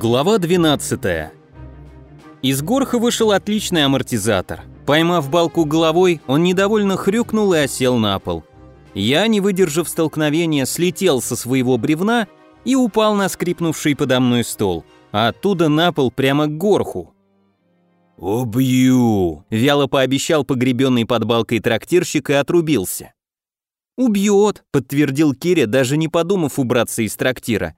Глава 12. Из горха вышел отличный амортизатор. Поймав балку головой, он недовольно хрюкнул и осел на пол. Я, не выдержав столкновения, слетел со своего бревна и упал на скрипнувший подо мной стол, а оттуда на пол прямо к горху. «Убью!» – вяло пообещал погребенный под балкой трактирщик и отрубился. «Убьет», – подтвердил Киря, даже не подумав убраться из трактира.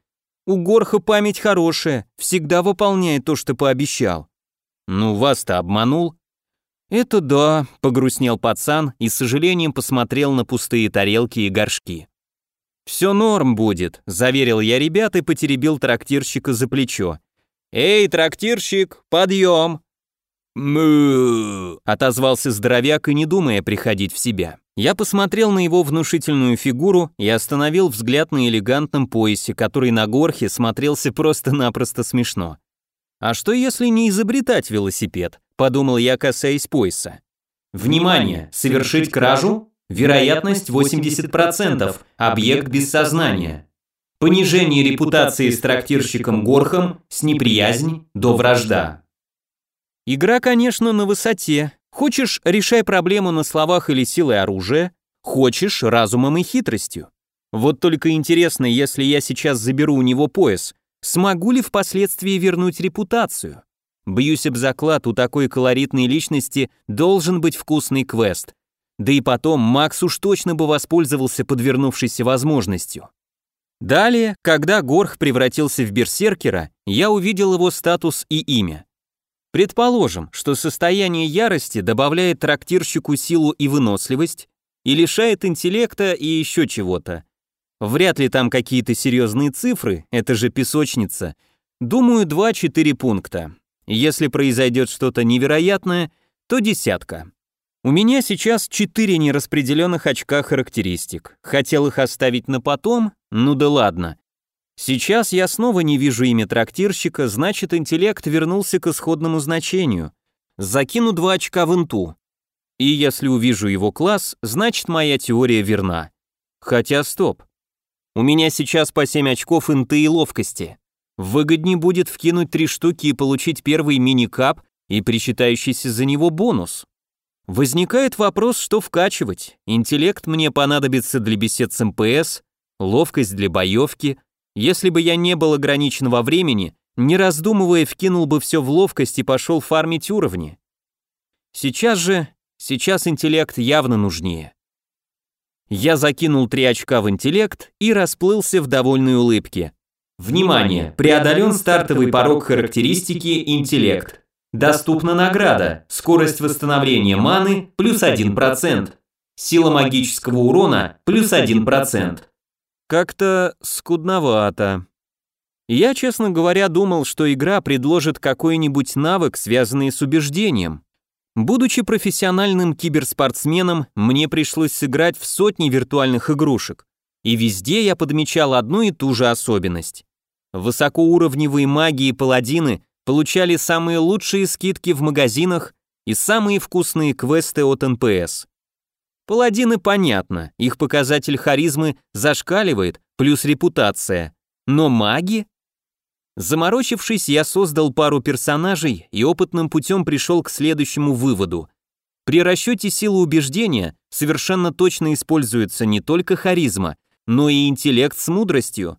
«У Горха память хорошая, всегда выполняет то, что пообещал». «Ну, вас-то обманул?» «Это да», — погрустнел пацан и с сожалением посмотрел на пустые тарелки и горшки. «Все норм будет», — заверил я ребят и потеребил трактирщика за плечо. «Эй, трактирщик, подъем!» «Мы!» — отозвался здоровяк и не думая приходить в себя. Я посмотрел на его внушительную фигуру и остановил взгляд на элегантном поясе, который на горхе смотрелся просто-напросто смешно. А что если не изобретать велосипед? Подумал я, касаясь пояса. Внимание! Совершить кражу? Вероятность 80%. Объект без сознания. Понижение репутации с трактирщиком Горхом с неприязнь до вражда. Игра, конечно, на высоте. Хочешь, решай проблему на словах или силой оружия, хочешь, разумом и хитростью. Вот только интересно, если я сейчас заберу у него пояс, смогу ли впоследствии вернуть репутацию? Бьюсь об заклад, у такой колоритной личности должен быть вкусный квест. Да и потом Макс уж точно бы воспользовался подвернувшейся возможностью. Далее, когда Горх превратился в берсеркера, я увидел его статус и имя. Предположим, что состояние ярости добавляет трактирщику силу и выносливость и лишает интеллекта и еще чего-то. Вряд ли там какие-то серьезные цифры, это же песочница. Думаю, 2-4 пункта. Если произойдет что-то невероятное, то десятка. У меня сейчас 4 нераспределенных очка характеристик. Хотел их оставить на потом, ну да ладно. Сейчас я снова не вижу имя трактирщика, значит интеллект вернулся к исходному значению. Закину два очка в инту. И если увижу его класс, значит моя теория верна. Хотя стоп. У меня сейчас по 7 очков инты и ловкости. Выгоднее будет вкинуть три штуки и получить первый мини-кап и причитающийся за него бонус. Возникает вопрос, что вкачивать. Интеллект мне понадобится для бесед с МПС, ловкость для боевки – если бы я не был ограничен во времени, не раздумывая, вкинул бы все в ловкость и пошел фармить уровни. Сейчас же, сейчас интеллект явно нужнее. Я закинул три очка в интеллект и расплылся в довольной улыбке. Внимание! Преодолен стартовый порог характеристики интеллект. Доступна награда, скорость восстановления маны плюс 1%, сила магического урона плюс 1%. Как-то скудновато. Я, честно говоря, думал, что игра предложит какой-нибудь навык, связанный с убеждением. Будучи профессиональным киберспортсменом, мне пришлось сыграть в сотни виртуальных игрушек. И везде я подмечал одну и ту же особенность. Высокоуровневые маги и паладины получали самые лучшие скидки в магазинах и самые вкусные квесты от НПС. Паладины понятно, их показатель харизмы зашкаливает, плюс репутация. Но маги? Заморочившись, я создал пару персонажей и опытным путем пришел к следующему выводу. При расчете силы убеждения совершенно точно используется не только харизма, но и интеллект с мудростью.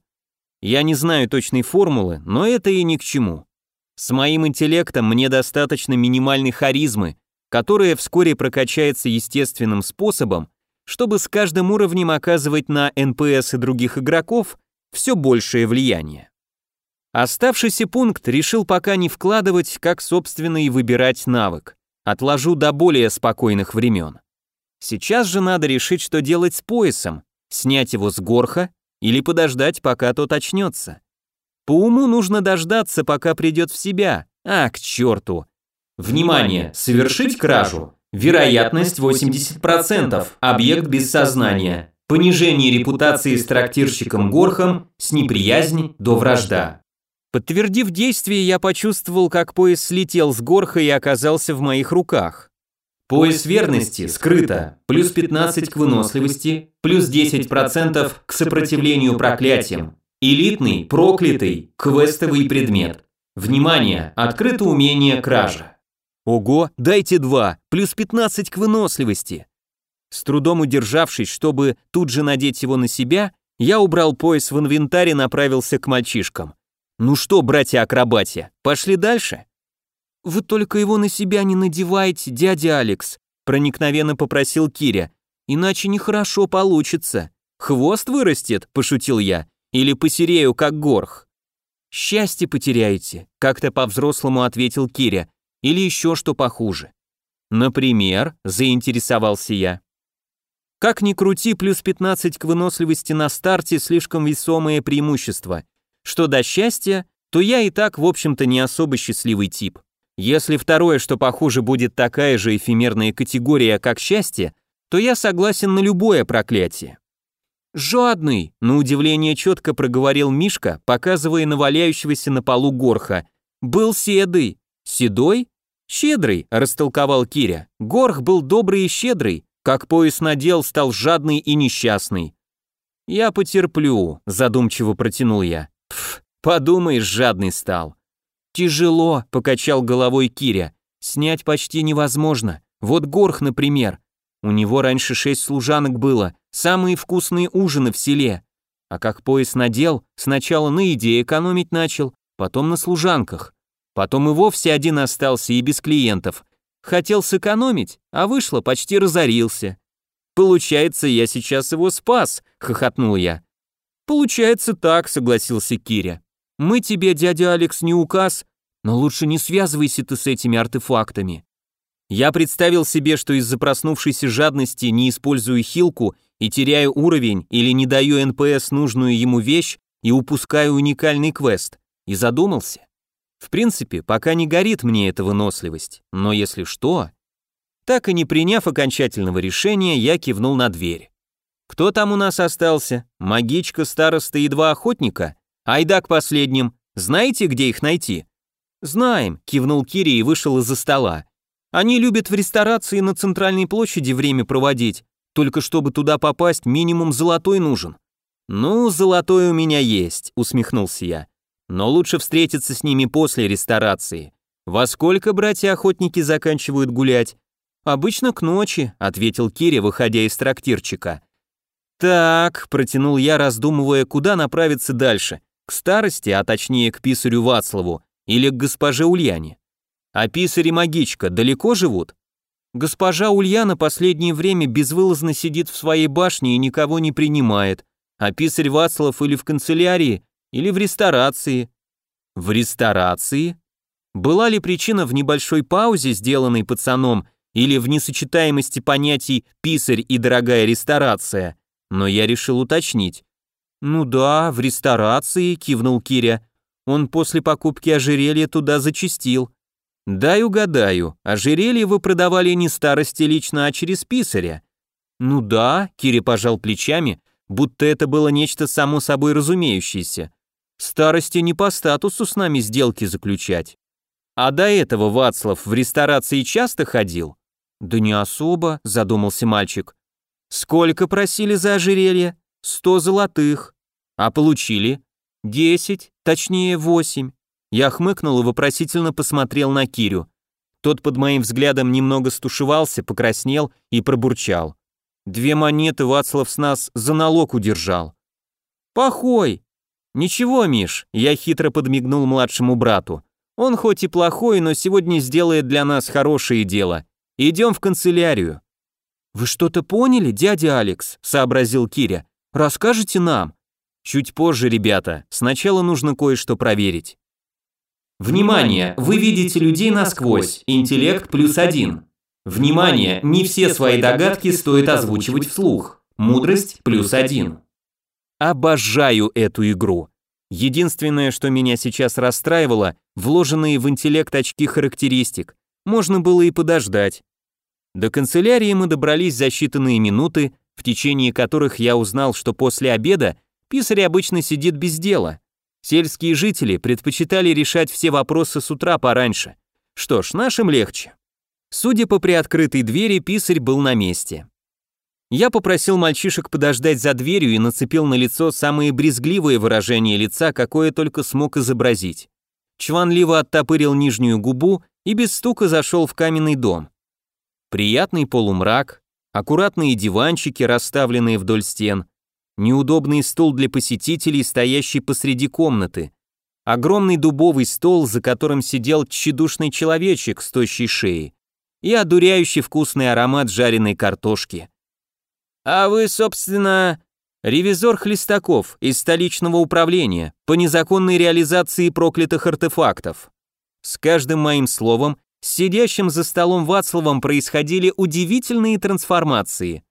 Я не знаю точной формулы, но это и ни к чему. С моим интеллектом мне достаточно минимальной харизмы, которая вскоре прокачается естественным способом, чтобы с каждым уровнем оказывать на НПС и других игроков все большее влияние. Оставшийся пункт решил пока не вкладывать, как собственно выбирать навык. Отложу до более спокойных времен. Сейчас же надо решить, что делать с поясом, снять его с горха или подождать, пока тот очнется. По уму нужно дождаться, пока придет в себя. А, к черту, Внимание! Совершить кражу. Вероятность 80%. Объект без сознания. Понижение репутации с трактирщиком Горхом с неприязнь до вражда. Подтвердив действие, я почувствовал, как пояс слетел с горха и оказался в моих руках. Пояс верности скрыто, плюс 15 к выносливости, плюс 10% к сопротивлению проклятиям. Элитный, проклятый, квестовый предмет. Внимание, открыто умение кража. Ого, дайте два, плюс 15 к выносливости. С трудом удержавшись, чтобы тут же надеть его на себя, я убрал пояс в инвентарь и направился к мальчишкам. Ну что, братья-акробатия, пошли дальше? Вы только его на себя не надевайте, дядя Алекс, проникновенно попросил Киря. Иначе нехорошо получится. Хвост вырастет, пошутил я, или посерею, как горх. Счастье потеряете, как-то по-взрослому ответил Киря, или еще что похуже. Например, заинтересовался я. Как ни крути, плюс 15 к выносливости на старте слишком весомое преимущество. Что до счастья, то я и так, в общем-то, не особо счастливый тип. Если второе, что похуже, будет такая же эфемерная категория, как счастье, то я согласен на любое проклятие. «Жадный!» — на удивление четко проговорил Мишка, показывая на валяющегося на полу горха. «Был седый». «Седой?» «Щедрый», — растолковал Киря. «Горх был добрый и щедрый, как пояс надел, стал жадный и несчастный». «Я потерплю», — задумчиво протянул я. «Пф, подумаешь, жадный стал». «Тяжело», — покачал головой Киря. «Снять почти невозможно. Вот Горх, например. У него раньше шесть служанок было, самые вкусные ужины в селе. А как пояс надел, сначала на еде экономить начал, потом на служанках. Потом и вовсе один остался и без клиентов. Хотел сэкономить, а вышло, почти разорился. «Получается, я сейчас его спас», — хохотнул я. «Получается так», — согласился Киря. «Мы тебе, дядя Алекс, не указ, но лучше не связывайся ты с этими артефактами. Я представил себе, что из-за проснувшейся жадности не использую хилку и теряю уровень или не даю НПС нужную ему вещь и упускаю уникальный квест, и задумался. В принципе, пока не горит мне эта выносливость, но если что... Так и не приняв окончательного решения, я кивнул на дверь. Кто там у нас остался? Магичка, староста и два охотника? Айда к последним. Знаете, где их найти? Знаем, кивнул Кири и вышел из-за стола. Они любят в ресторации на центральной площади время проводить, только чтобы туда попасть, минимум золотой нужен. Ну, золотой у меня есть, усмехнулся я. Но лучше встретиться с ними после ресторации. Во сколько братья-охотники заканчивают гулять? Обычно к ночи, ответил Киря, выходя из трактирчика. Так, протянул я, раздумывая, куда направиться дальше. К старости, а точнее к писарю Вацлаву, или к госпоже Ульяне. А писарь и магичка далеко живут? Госпожа Ульяна последнее время безвылазно сидит в своей башне и никого не принимает, а писарь Вацлав или в канцелярии, или в ресторации. В ресторации? Была ли причина в небольшой паузе, сделанной пацаном, или в несочетаемости понятий «писарь» и «дорогая ресторация», но я решил уточнить. «Ну да, в ресторации», — кивнул Киря. «Он после покупки ожерелья туда зачистил. Дай угадаю, ожерелье вы продавали не старости лично, а через писаря. Ну да, Кири пожал плечами, будто это было нечто само собой разумеющееся. Старости не по статусу с нами сделки заключать. А до этого Вацлав в ресторации часто ходил? Да не особо, задумался мальчик. Сколько просили за ожерелье? Сто золотых. А получили? Десять, точнее восемь. Я хмыкнул и вопросительно посмотрел на Кирю. Тот под моим взглядом немного стушевался, покраснел и пробурчал. Две монеты Вацлав с нас за налог удержал. Похой. Ничего, Миш, я хитро подмигнул младшему брату. Он хоть и плохой, но сегодня сделает для нас хорошее дело. Идем в канцелярию. Вы что-то поняли, дядя Алекс? сообразил Киря. Расскажете нам? Чуть позже, ребята. Сначала нужно кое-что проверить. Внимание! Вы видите людей насквозь. Интеллект плюс один. Внимание! Не все свои догадки стоит озвучивать вслух. Мудрость плюс один. Обожаю эту игру. Единственное, что меня сейчас расстраивало, вложенные в интеллект очки характеристик. Можно было и подождать. До канцелярии мы добрались за считанные минуты, в течение которых я узнал, что после обеда писарь обычно сидит без дела. Сельские жители предпочитали решать все вопросы с утра пораньше. Что ж, нашим легче. Судя по приоткрытой двери, писарь был на месте. Я попросил мальчишек подождать за дверью и нацепил на лицо самые брезгливые выражения лица, какое только смог изобразить. чванливо оттопырил нижнюю губу и без стука зашел в каменный дом. Приятный полумрак, аккуратные диванчики, расставленные вдоль стен, неудобный стол для посетителей, стоящий посреди комнаты, огромный дубовый стол, за которым сидел тщедушный человечек с тощей шеей, и одуряющий вкусный аромат жареной картошки. «А вы, собственно, ревизор Хлестаков из столичного управления по незаконной реализации проклятых артефактов». С каждым моим словом, сидящим за столом Вацлавом происходили удивительные трансформации.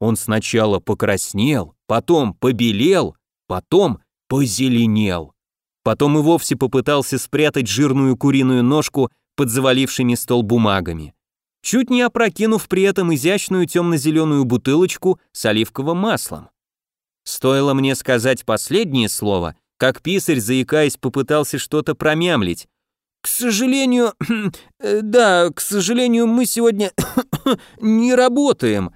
Он сначала покраснел, потом побелел, потом позеленел. Потом и вовсе попытался спрятать жирную куриную ножку под завалившими стол бумагами чуть не опрокинув при этом изящную темно-зеленую бутылочку с оливковым маслом. Стоило мне сказать последнее слово, как писарь, заикаясь, попытался что-то промямлить. «К сожалению, э, да, к сожалению, мы сегодня не работаем».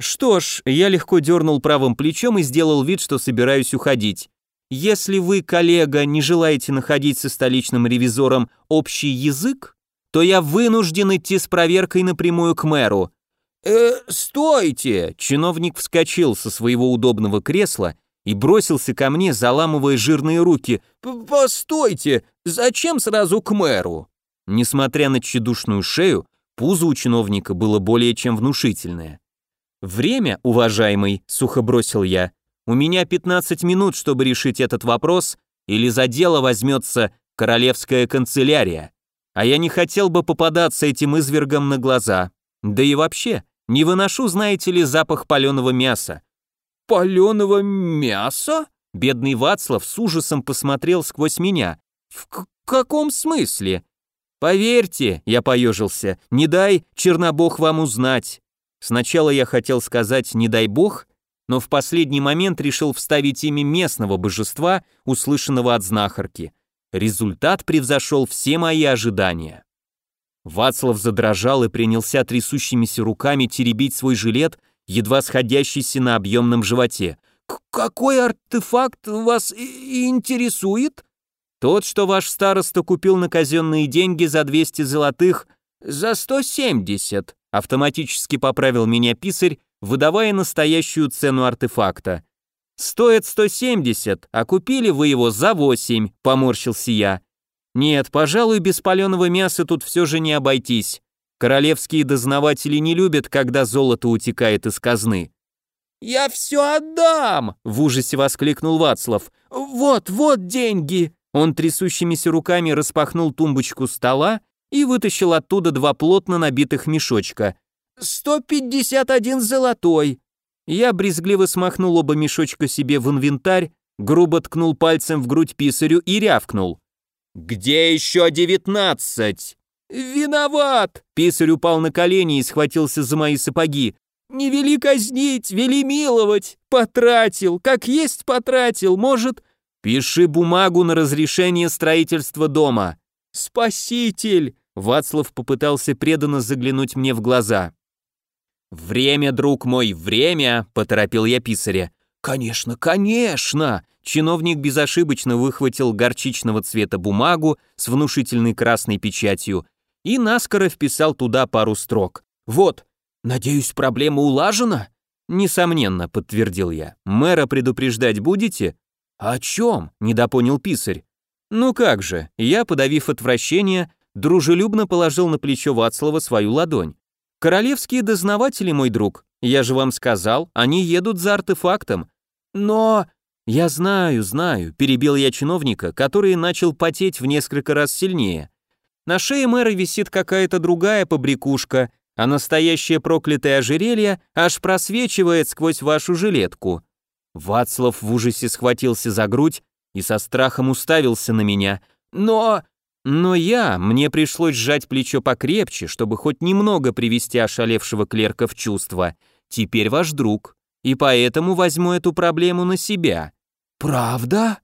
Что ж, я легко дернул правым плечом и сделал вид, что собираюсь уходить. Если вы, коллега, не желаете находить со столичным ревизором общий язык, то я вынужден идти с проверкой напрямую к мэру. «Э, стойте!» Чиновник вскочил со своего удобного кресла и бросился ко мне, заламывая жирные руки. «Постойте! Зачем сразу к мэру?» Несмотря на тщедушную шею, пузо у чиновника было более чем внушительное. «Время, уважаемый», — сухо бросил я, — «у меня 15 минут, чтобы решить этот вопрос, или за дело возьмется королевская канцелярия» а я не хотел бы попадаться этим извергам на глаза. Да и вообще, не выношу, знаете ли, запах паленого мяса. Паленого мяса? Бедный Вацлав с ужасом посмотрел сквозь меня. В каком смысле? Поверьте, я поежился, не дай Чернобог вам узнать. Сначала я хотел сказать «не дай бог», но в последний момент решил вставить имя местного божества, услышанного от знахарки. Результат превзошел все мои ожидания. Вацлав задрожал и принялся трясущимися руками теребить свой жилет, едва сходящийся на объемном животе. «Какой артефакт вас интересует?» «Тот, что ваш староста купил на казенные деньги за 200 золотых, за 170», автоматически поправил меня писарь, выдавая настоящую цену артефакта. Стоит 170, а купили вы его за 8, поморщился я. Нет, пожалуй, без паленого мяса тут все же не обойтись. Королевские дознаватели не любят, когда золото утекает из казны. «Я все отдам!» — в ужасе воскликнул Вацлав. «Вот, вот деньги!» Он трясущимися руками распахнул тумбочку стола и вытащил оттуда два плотно набитых мешочка. «Сто пятьдесят один золотой!» Я брезгливо смахнул оба мешочка себе в инвентарь, грубо ткнул пальцем в грудь писарю и рявкнул. «Где еще девятнадцать?» «Виноват!» Писарь упал на колени и схватился за мои сапоги. «Не вели казнить, вели миловать! Потратил, как есть потратил, может...» «Пиши бумагу на разрешение строительства дома». «Спаситель!» Вацлав попытался преданно заглянуть мне в глаза. «Время, друг мой, время!» — поторопил я писаря. «Конечно, конечно!» Чиновник безошибочно выхватил горчичного цвета бумагу с внушительной красной печатью и наскоро вписал туда пару строк. «Вот, надеюсь, проблема улажена?» «Несомненно», — подтвердил я. «Мэра предупреждать будете?» «О чем?» — недопонял писарь. «Ну как же», я, подавив отвращение, дружелюбно положил на плечо Вацлава свою ладонь. Королевские дознаватели, мой друг, я же вам сказал, они едут за артефактом. Но... Я знаю, знаю, перебил я чиновника, который начал потеть в несколько раз сильнее. На шее мэра висит какая-то другая побрякушка, а настоящее проклятое ожерелье аж просвечивает сквозь вашу жилетку. Вацлав в ужасе схватился за грудь и со страхом уставился на меня. Но... Но я, мне пришлось сжать плечо покрепче, чтобы хоть немного привести ошалевшего клерка в чувство. Теперь ваш друг, и поэтому возьму эту проблему на себя. Правда?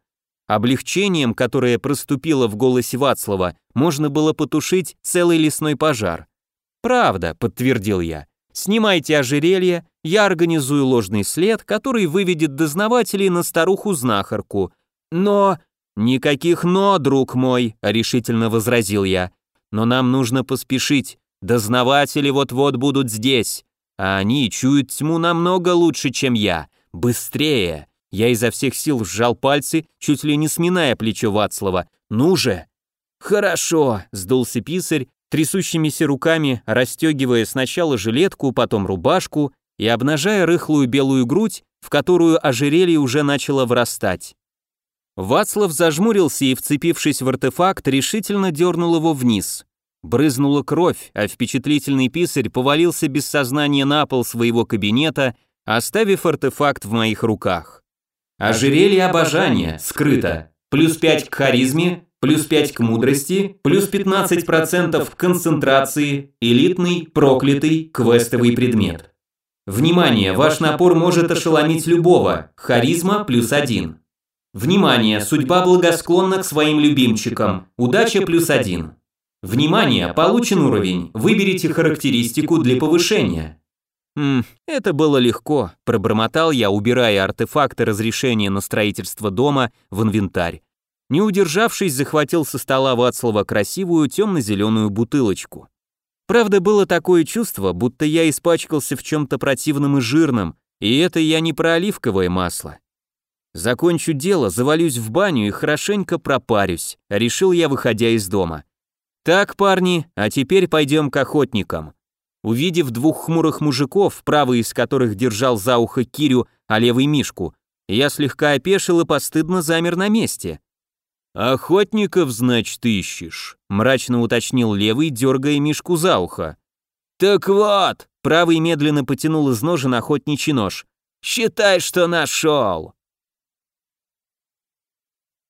Облегчением, которое проступило в голосе Вацлава, можно было потушить целый лесной пожар. «Правда», — подтвердил я. «Снимайте ожерелье, я организую ложный след, который выведет дознавателей на старуху-знахарку. Но «Никаких «но», друг мой», — решительно возразил я. «Но нам нужно поспешить. Дознаватели вот-вот будут здесь, а они чуют тьму намного лучше, чем я. Быстрее!» Я изо всех сил сжал пальцы, чуть ли не сминая плечо Вацлава. «Ну же!» «Хорошо», — сдулся писарь, трясущимися руками расстегивая сначала жилетку, потом рубашку и обнажая рыхлую белую грудь, в которую ожерелье уже начало врастать. Вацлав зажмурился и, вцепившись в артефакт, решительно дернул его вниз. Брызнула кровь, а впечатлительный писарь повалился без сознания на пол своего кабинета, оставив артефакт в моих руках. Ожерелье обожания, скрыто. Плюс 5 к харизме, плюс 5 к мудрости, плюс 15% к концентрации, элитный, проклятый, квестовый предмет. Внимание, ваш напор может ошеломить любого, харизма плюс 1. Внимание, судьба благосклонна к своим любимчикам, удача плюс 1. Внимание, получен уровень, выберите характеристику для повышения. «Хм, это было легко», – пробормотал я, убирая артефакты разрешения на строительство дома в инвентарь. Не удержавшись, захватил со стола Вацлава красивую темно-зеленую бутылочку. Правда, было такое чувство, будто я испачкался в чем-то противном и жирном, и это я не про оливковое масло. Закончу дело, завалюсь в баню и хорошенько пропарюсь, решил я, выходя из дома. Так, парни, а теперь пойдем к охотникам. Увидев двух хмурых мужиков, правый из которых держал за ухо Кирю, а левый Мишку, я слегка опешил и постыдно замер на месте. «Охотников, значит, ищешь?» – мрачно уточнил левый, дергая Мишку за ухо. «Так вот!» – правый медленно потянул из ножен охотничий нож. «Считай, что нашел!»